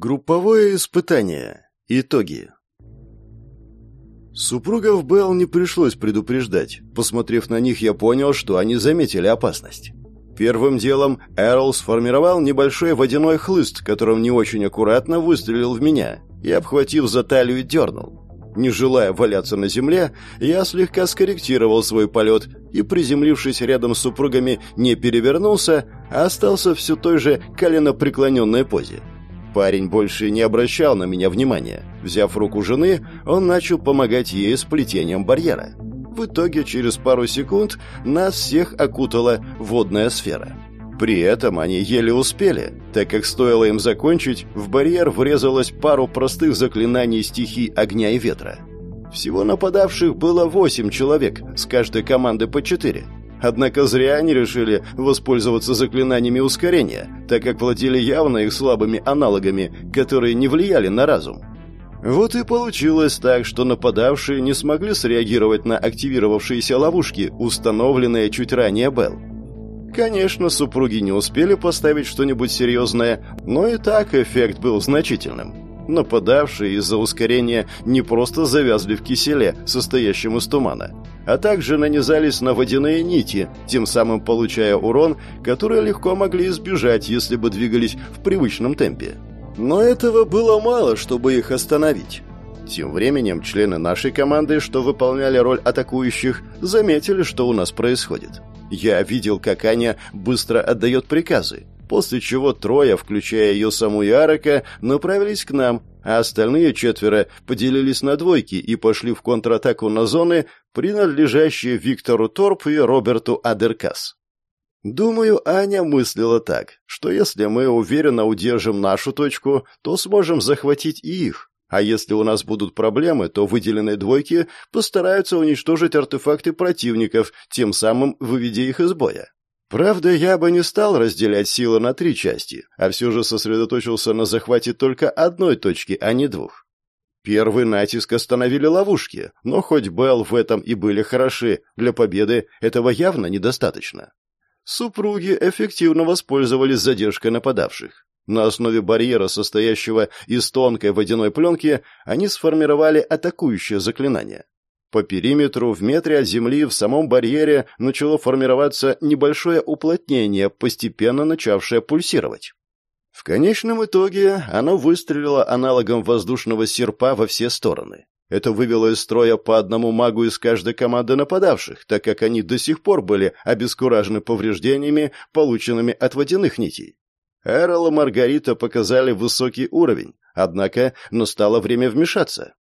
Групповое испытание. Итоги. Супругов Белл не пришлось предупреждать. Посмотрев на них, я понял, что они заметили опасность. Первым делом Эрл сформировал небольшой водяной хлыст, которым не очень аккуратно выстрелил в меня и, обхватив за талию, дернул. Не желая валяться на земле, я слегка скорректировал свой полет и, приземлившись рядом с супругами, не перевернулся, а остался все той же коленопреклоненной позе. Парень больше не обращал на меня внимания. Взяв руку жены, он начал помогать ей с плетением барьера. В итоге через пару секунд нас всех окутала водная сфера. При этом они еле успели, так как стоило им закончить, в барьер врезалось пару простых заклинаний стихий огня и ветра. Всего нападавших было восемь человек, с каждой команды по четыре. Однако зря они решили воспользоваться заклинаниями ускорения, так как владели явно их слабыми аналогами, которые не влияли на разум. Вот и получилось так, что нападавшие не смогли среагировать на активировавшиеся ловушки, установленные чуть ранее Белл. Конечно, супруги не успели поставить что-нибудь серьезное, но и так эффект был значительным. Нападавшие из-за ускорения не просто завязли в киселе, состоящем из тумана, а также нанизались на водяные нити, тем самым получая урон, который легко могли избежать, если бы двигались в привычном темпе. Но этого было мало, чтобы их остановить. Тем временем члены нашей команды, что выполняли роль атакующих, заметили, что у нас происходит. Я видел, как Аня быстро отдает приказы, после чего трое, включая ее саму Ярока, направились к нам, а остальные четверо поделились на двойки и пошли в контратаку на зоны, принадлежащие Виктору Торп и Роберту Адеркас. Думаю, Аня мыслила так, что если мы уверенно удержим нашу точку, то сможем захватить и их. А если у нас будут проблемы, то выделенные двойки постараются уничтожить артефакты противников, тем самым выведя их из боя. Правда, я бы не стал разделять силы на три части, а все же сосредоточился на захвате только одной точки, а не двух. Первый натиск остановили ловушки, но хоть Белл в этом и были хороши, для победы этого явно недостаточно. Супруги эффективно воспользовались задержкой нападавших. На основе барьера, состоящего из тонкой водяной пленки, они сформировали атакующее заклинание. По периметру в метре от земли в самом барьере начало формироваться небольшое уплотнение, постепенно начавшее пульсировать. В конечном итоге оно выстрелило аналогом воздушного серпа во все стороны. Это вывело из строя по одному магу из каждой команды нападавших, так как они до сих пор были обескуражены повреждениями, полученными от водяных нитей. Эрол и Маргарита показали высокий уровень, однако настало время вмешаться.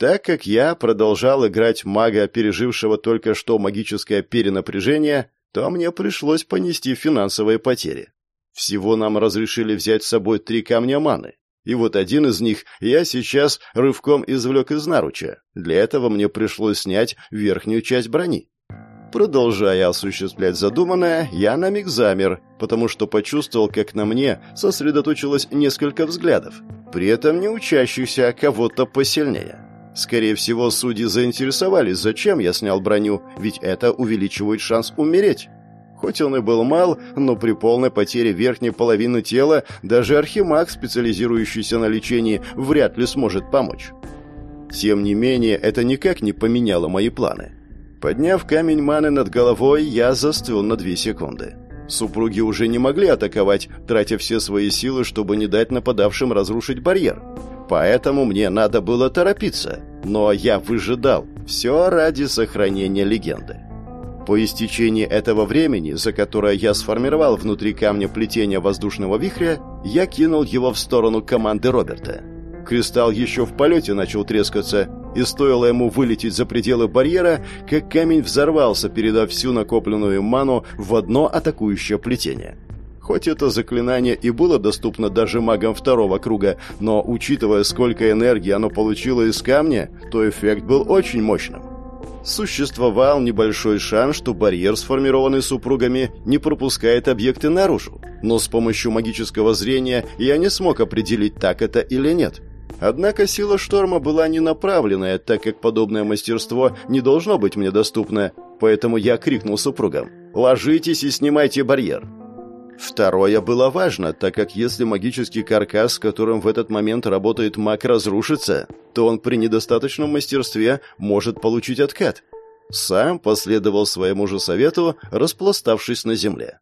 Так как я продолжал играть мага, пережившего только что магическое перенапряжение, то мне пришлось понести финансовые потери. Всего нам разрешили взять с собой три камня маны. И вот один из них я сейчас рывком извлек из наруча. Для этого мне пришлось снять верхнюю часть брони. Продолжая осуществлять задуманное, я на миг замер, потому что почувствовал, как на мне сосредоточилось несколько взглядов, при этом не учащихся кого-то посильнее. Скорее всего, судьи заинтересовались, зачем я снял броню, ведь это увеличивает шанс умереть. Хоть он и был мал, но при полной потере верхней половины тела даже архимаг, специализирующийся на лечении, вряд ли сможет помочь. Тем не менее, это никак не поменяло мои планы. Подняв камень маны над головой, я застыл на две секунды. Супруги уже не могли атаковать, тратя все свои силы, чтобы не дать нападавшим разрушить барьер. Поэтому мне надо было торопиться. Но я выжидал. Все ради сохранения легенды. По истечении этого времени, за которое я сформировал внутри камня плетения воздушного вихря, я кинул его в сторону команды Роберта. Кристалл еще в полете начал трескаться, и стоило ему вылететь за пределы барьера, как камень взорвался, передав всю накопленную ману в одно атакующее плетение. Хоть это заклинание и было доступно даже магам второго круга, но учитывая, сколько энергии оно получило из камня, то эффект был очень мощным. Существовал небольшой шанс, что барьер, сформированный супругами, не пропускает объекты наружу. Но с помощью магического зрения я не смог определить, так это или нет. Однако сила шторма была не направленная, так как подобное мастерство не должно быть мне доступно, поэтому я крикнул супругам «Ложитесь и снимайте барьер!». Второе было важно, так как если магический каркас, с которым в этот момент работает маг, разрушится, то он при недостаточном мастерстве может получить откат. Сам последовал своему же совету, распластавшись на земле.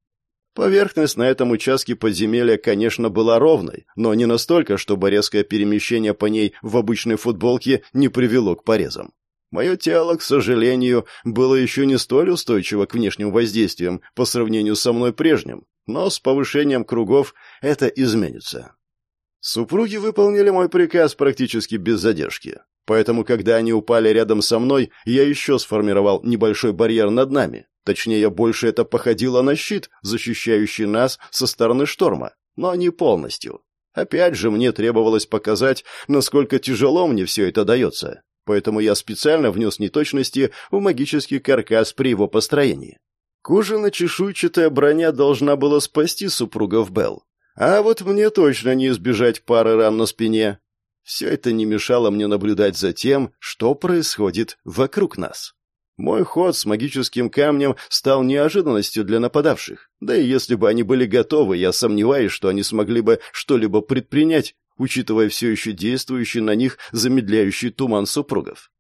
Поверхность на этом участке подземелья, конечно, была ровной, но не настолько, чтобы резкое перемещение по ней в обычной футболке не привело к порезам. Мое тело, к сожалению, было еще не столь устойчиво к внешним воздействиям по сравнению со мной прежним, но с повышением кругов это изменится. Супруги выполнили мой приказ практически без задержки. Поэтому, когда они упали рядом со мной, я еще сформировал небольшой барьер над нами. Точнее, больше это походило на щит, защищающий нас со стороны шторма, но не полностью. Опять же, мне требовалось показать, насколько тяжело мне все это дается. Поэтому я специально внес неточности в магический каркас при его построении. Кожано-чешуйчатая броня должна была спасти супругов Белл. А вот мне точно не избежать пары ран на спине. Все это не мешало мне наблюдать за тем, что происходит вокруг нас. Мой ход с магическим камнем стал неожиданностью для нападавших. Да и если бы они были готовы, я сомневаюсь, что они смогли бы что-либо предпринять, учитывая все еще действующий на них замедляющий туман супругов.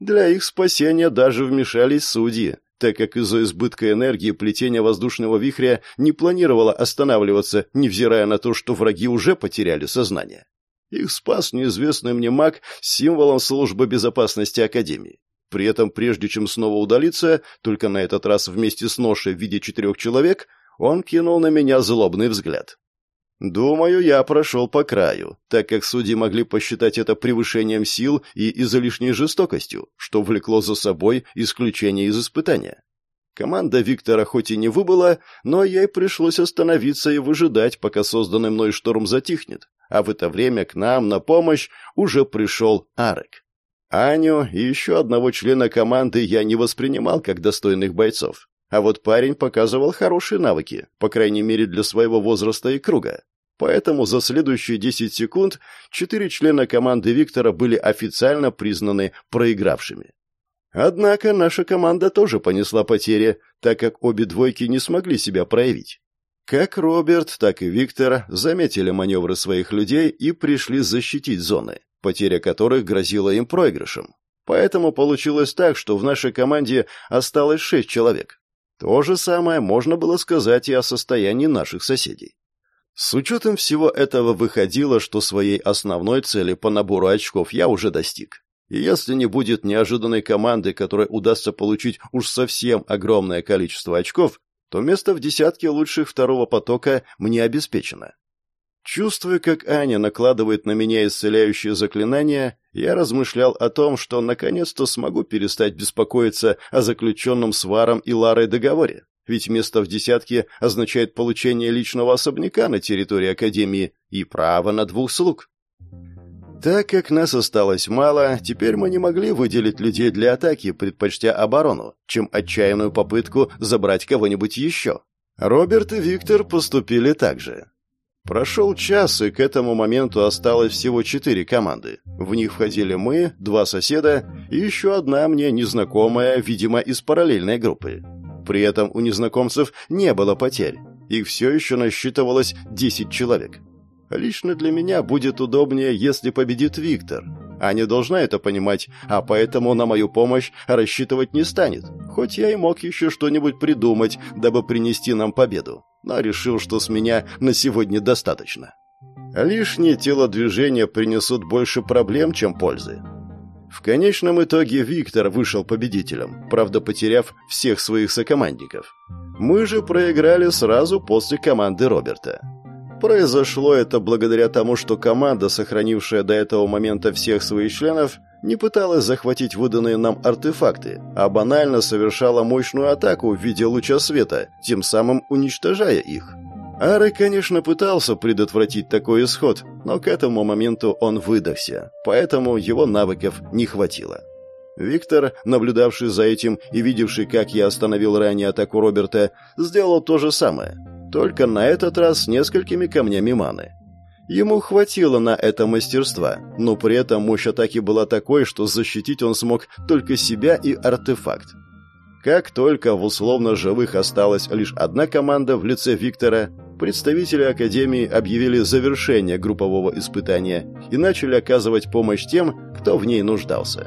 Для их спасения даже вмешались судьи, так как из-за избытка энергии плетение воздушного вихря не планировало останавливаться, невзирая на то, что враги уже потеряли сознание. Их спас неизвестный мне маг символом службы безопасности Академии. При этом, прежде чем снова удалиться, только на этот раз вместе с ношей в виде четырех человек, он кинул на меня злобный взгляд. Думаю, я прошел по краю, так как судьи могли посчитать это превышением сил и излишней жестокостью, что влекло за собой исключение из испытания. Команда Виктора хоть и не выбыла, но ей пришлось остановиться и выжидать, пока созданный мной шторм затихнет, а в это время к нам на помощь уже пришел Арек. Аню и еще одного члена команды я не воспринимал как достойных бойцов. А вот парень показывал хорошие навыки, по крайней мере для своего возраста и круга. Поэтому за следующие 10 секунд четыре члена команды Виктора были официально признаны проигравшими. Однако наша команда тоже понесла потери, так как обе двойки не смогли себя проявить. Как Роберт, так и Виктор заметили маневры своих людей и пришли защитить зоны, потеря которых грозила им проигрышем. Поэтому получилось так, что в нашей команде осталось шесть человек. То же самое можно было сказать и о состоянии наших соседей. С учетом всего этого выходило, что своей основной цели по набору очков я уже достиг. И если не будет неожиданной команды, которой удастся получить уж совсем огромное количество очков, то место в десятке лучших второго потока мне обеспечено. Чувствуя, как Аня накладывает на меня исцеляющие заклинания, я размышлял о том, что наконец-то смогу перестать беспокоиться о заключенном с Варом и Ларой договоре. Ведь место в десятке означает получение личного особняка на территории Академии и право на двух слуг. Так как нас осталось мало, теперь мы не могли выделить людей для атаки, предпочтя оборону, чем отчаянную попытку забрать кого-нибудь еще. Роберт и Виктор поступили так же. Прошел час, и к этому моменту осталось всего четыре команды. В них входили мы, два соседа и еще одна мне незнакомая, видимо, из параллельной группы. При этом у незнакомцев не было потерь. Их все еще насчитывалось 10 человек. Лично для меня будет удобнее, если победит Виктор. Аня должна это понимать, а поэтому на мою помощь рассчитывать не станет. Хоть я и мог еще что-нибудь придумать, дабы принести нам победу. Но решил, что с меня на сегодня достаточно. Лишние телодвижения принесут больше проблем, чем пользы. В конечном итоге Виктор вышел победителем, правда потеряв всех своих сокомандников. Мы же проиграли сразу после команды Роберта. Произошло это благодаря тому, что команда, сохранившая до этого момента всех своих членов, не пыталась захватить выданные нам артефакты, а банально совершала мощную атаку в виде луча света, тем самым уничтожая их. Ары, конечно, пытался предотвратить такой исход, но к этому моменту он выдохся, поэтому его навыков не хватило. Виктор, наблюдавший за этим и видевший, как я остановил ранее атаку Роберта, сделал то же самое, только на этот раз несколькими камнями маны. Ему хватило на это мастерства, но при этом мощь атаки была такой, что защитить он смог только себя и артефакт. Как только в условно живых осталась лишь одна команда в лице Виктора, представители Академии объявили завершение группового испытания и начали оказывать помощь тем, кто в ней нуждался.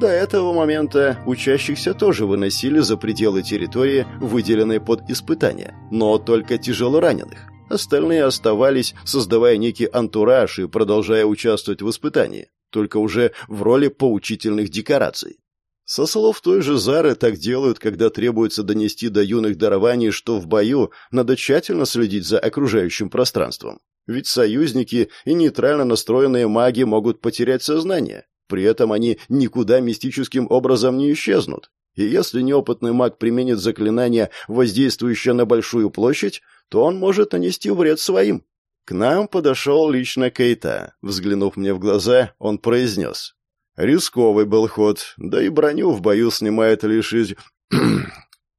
До этого момента учащихся тоже выносили за пределы территории, выделенной под испытание, но только тяжело раненых. Остальные оставались, создавая некий антураж и продолжая участвовать в испытании, только уже в роли поучительных декораций. Со слов той же Зары так делают, когда требуется донести до юных дарований, что в бою надо тщательно следить за окружающим пространством. Ведь союзники и нейтрально настроенные маги могут потерять сознание. При этом они никуда мистическим образом не исчезнут. И если неопытный маг применит заклинание, воздействующее на большую площадь, то он может нанести вред своим. К нам подошел лично Кейта. Взглянув мне в глаза, он произнес. Рисковый был ход, да и броню в бою снимает лишь из...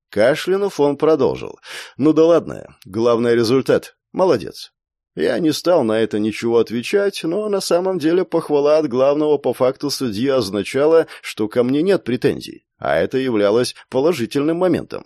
Кашлянув он продолжил. «Ну да ладно, главный результат. Молодец». Я не стал на это ничего отвечать, но на самом деле похвала от главного по факту судьи означала, что ко мне нет претензий, а это являлось положительным моментом.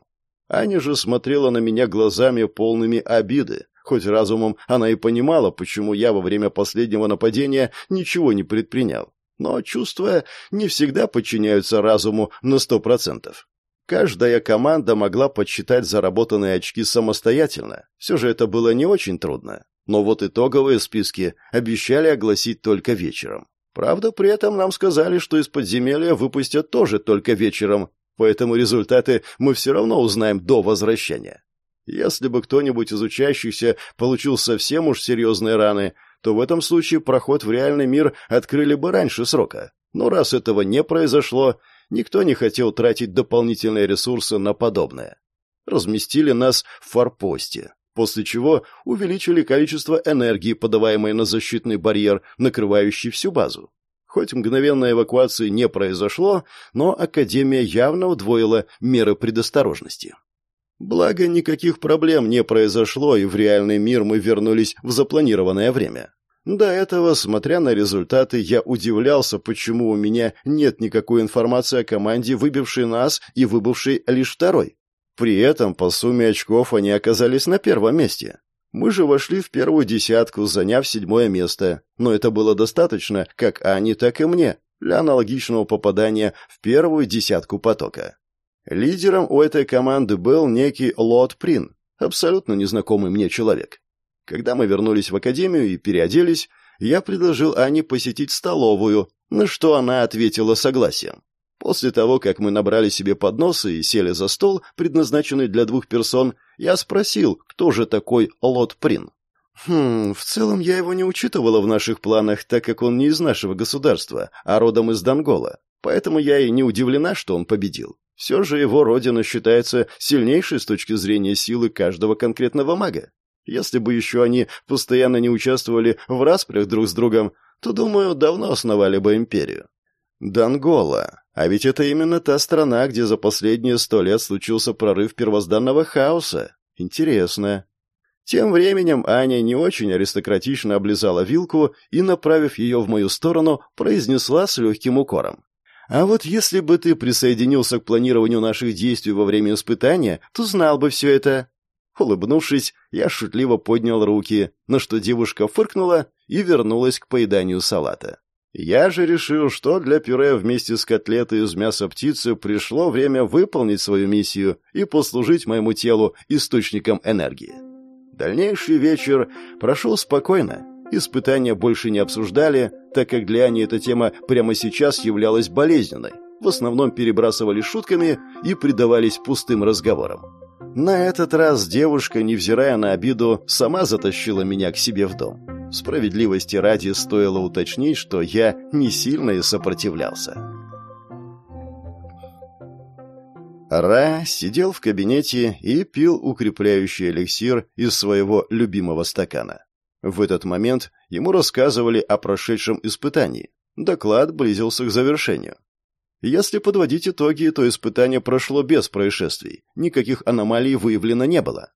Аня же смотрела на меня глазами полными обиды, хоть разумом она и понимала, почему я во время последнего нападения ничего не предпринял но чувства не всегда подчиняются разуму на сто процентов. Каждая команда могла подсчитать заработанные очки самостоятельно. Все же это было не очень трудно. Но вот итоговые списки обещали огласить только вечером. Правда, при этом нам сказали, что из подземелья выпустят тоже только вечером, поэтому результаты мы все равно узнаем до возвращения. Если бы кто-нибудь из учащихся получил совсем уж серьезные раны, то в этом случае проход в реальный мир открыли бы раньше срока. Но раз этого не произошло, никто не хотел тратить дополнительные ресурсы на подобное. Разместили нас в форпосте, после чего увеличили количество энергии, подаваемой на защитный барьер, накрывающий всю базу. Хоть мгновенной эвакуации не произошло, но Академия явно удвоила меры предосторожности. Благо, никаких проблем не произошло, и в реальный мир мы вернулись в запланированное время. До этого, смотря на результаты, я удивлялся, почему у меня нет никакой информации о команде, выбившей нас и выбывшей лишь второй. При этом, по сумме очков, они оказались на первом месте. Мы же вошли в первую десятку, заняв седьмое место, но это было достаточно как Ани, так и мне для аналогичного попадания в первую десятку потока. Лидером у этой команды был некий Лот Прин, абсолютно незнакомый мне человек. Когда мы вернулись в академию и переоделись, я предложил Ане посетить столовую, на что она ответила согласием. После того, как мы набрали себе подносы и сели за стол, предназначенный для двух персон, я спросил, кто же такой Лот Прин. Хм, в целом я его не учитывала в наших планах, так как он не из нашего государства, а родом из Дангола. Поэтому я и не удивлена, что он победил. Все же его родина считается сильнейшей с точки зрения силы каждого конкретного мага. Если бы еще они постоянно не участвовали в распрях друг с другом, то, думаю, давно основали бы империю. Дангола. А ведь это именно та страна, где за последние сто лет случился прорыв первозданного хаоса. Интересно. Тем временем Аня не очень аристократично облизала вилку и, направив ее в мою сторону, произнесла с легким укором. А вот если бы ты присоединился к планированию наших действий во время испытания, то знал бы все это». Улыбнувшись, я шутливо поднял руки, на что девушка фыркнула и вернулась к поеданию салата. Я же решил, что для пюре вместе с котлетой из мяса птицы пришло время выполнить свою миссию и послужить моему телу источником энергии. Дальнейший вечер прошел спокойно, Испытания больше не обсуждали, так как для Ани эта тема прямо сейчас являлась болезненной. В основном перебрасывались шутками и предавались пустым разговорам. На этот раз девушка, невзирая на обиду, сама затащила меня к себе в дом. Справедливости ради стоило уточнить, что я не сильно и сопротивлялся. Ра сидел в кабинете и пил укрепляющий эликсир из своего любимого стакана. В этот момент ему рассказывали о прошедшем испытании. Доклад близился к завершению. Если подводить итоги, то испытание прошло без происшествий, никаких аномалий выявлено не было.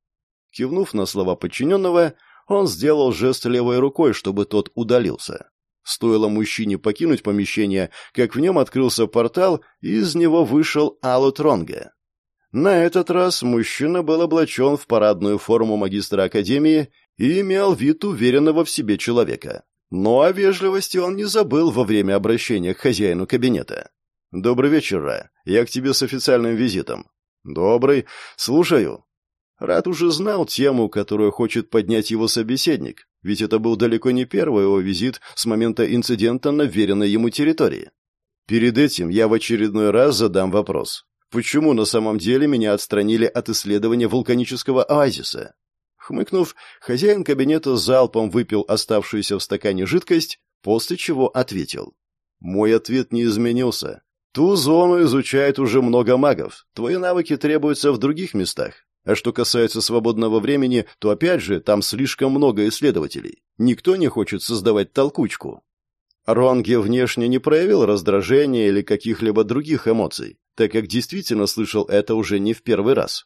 Кивнув на слова подчиненного, он сделал жест левой рукой, чтобы тот удалился. Стоило мужчине покинуть помещение, как в нем открылся портал, и из него вышел Алут Ронга. На этот раз мужчина был облачен в парадную форму магистра академии и имел вид уверенного в себе человека. Но о вежливости он не забыл во время обращения к хозяину кабинета. «Добрый вечер, Ра. Я к тебе с официальным визитом». «Добрый. Слушаю». Рад уже знал тему, которую хочет поднять его собеседник, ведь это был далеко не первый его визит с момента инцидента на веренной ему территории. Перед этим я в очередной раз задам вопрос. Почему на самом деле меня отстранили от исследования вулканического оазиса? Хмыкнув, хозяин кабинета залпом выпил оставшуюся в стакане жидкость, после чего ответил. Мой ответ не изменился. Ту зону изучает уже много магов. Твои навыки требуются в других местах. А что касается свободного времени, то опять же, там слишком много исследователей. Никто не хочет создавать толкучку. Ронге внешне не проявил раздражения или каких-либо других эмоций, так как действительно слышал это уже не в первый раз.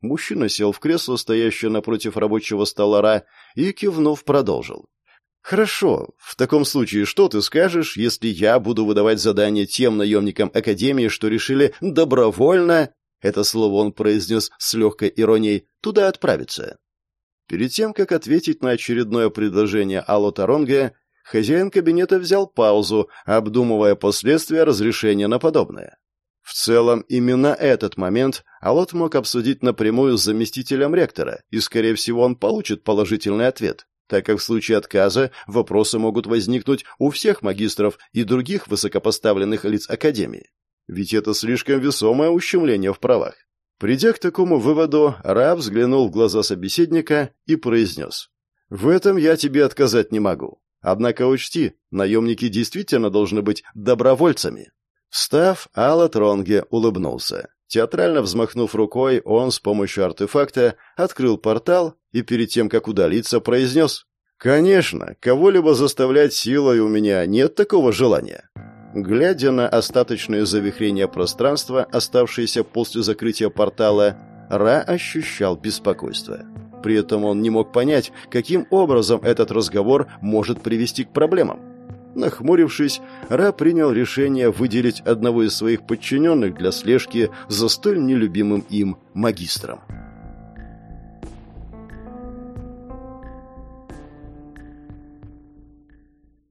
Мужчина сел в кресло, стоящее напротив рабочего стола Ра, и, кивнув, продолжил. «Хорошо. В таком случае что ты скажешь, если я буду выдавать задания тем наемникам Академии, что решили добровольно это слово он произнес с легкой иронией, туда отправиться. Перед тем, как ответить на очередное предложение Алло Таронга, хозяин кабинета взял паузу, обдумывая последствия разрешения на подобное. В целом, именно этот момент Алот мог обсудить напрямую с заместителем ректора, и, скорее всего, он получит положительный ответ, так как в случае отказа вопросы могут возникнуть у всех магистров и других высокопоставленных лиц Академии. Ведь это слишком весомое ущемление в правах. Придя к такому выводу, Ра взглянул в глаза собеседника и произнес. «В этом я тебе отказать не могу. Однако учти, наемники действительно должны быть добровольцами». Встав, Алла Тронге улыбнулся. Театрально взмахнув рукой, он с помощью артефакта открыл портал и перед тем, как удалиться, произнес «Конечно, кого-либо заставлять силой у меня нет такого желания». Глядя на остаточные завихрения пространства, оставшиеся после закрытия портала, Ра ощущал беспокойство. При этом он не мог понять, каким образом этот разговор может привести к проблемам. Нахмурившись, Ра принял решение выделить одного из своих подчиненных для слежки за столь нелюбимым им магистром.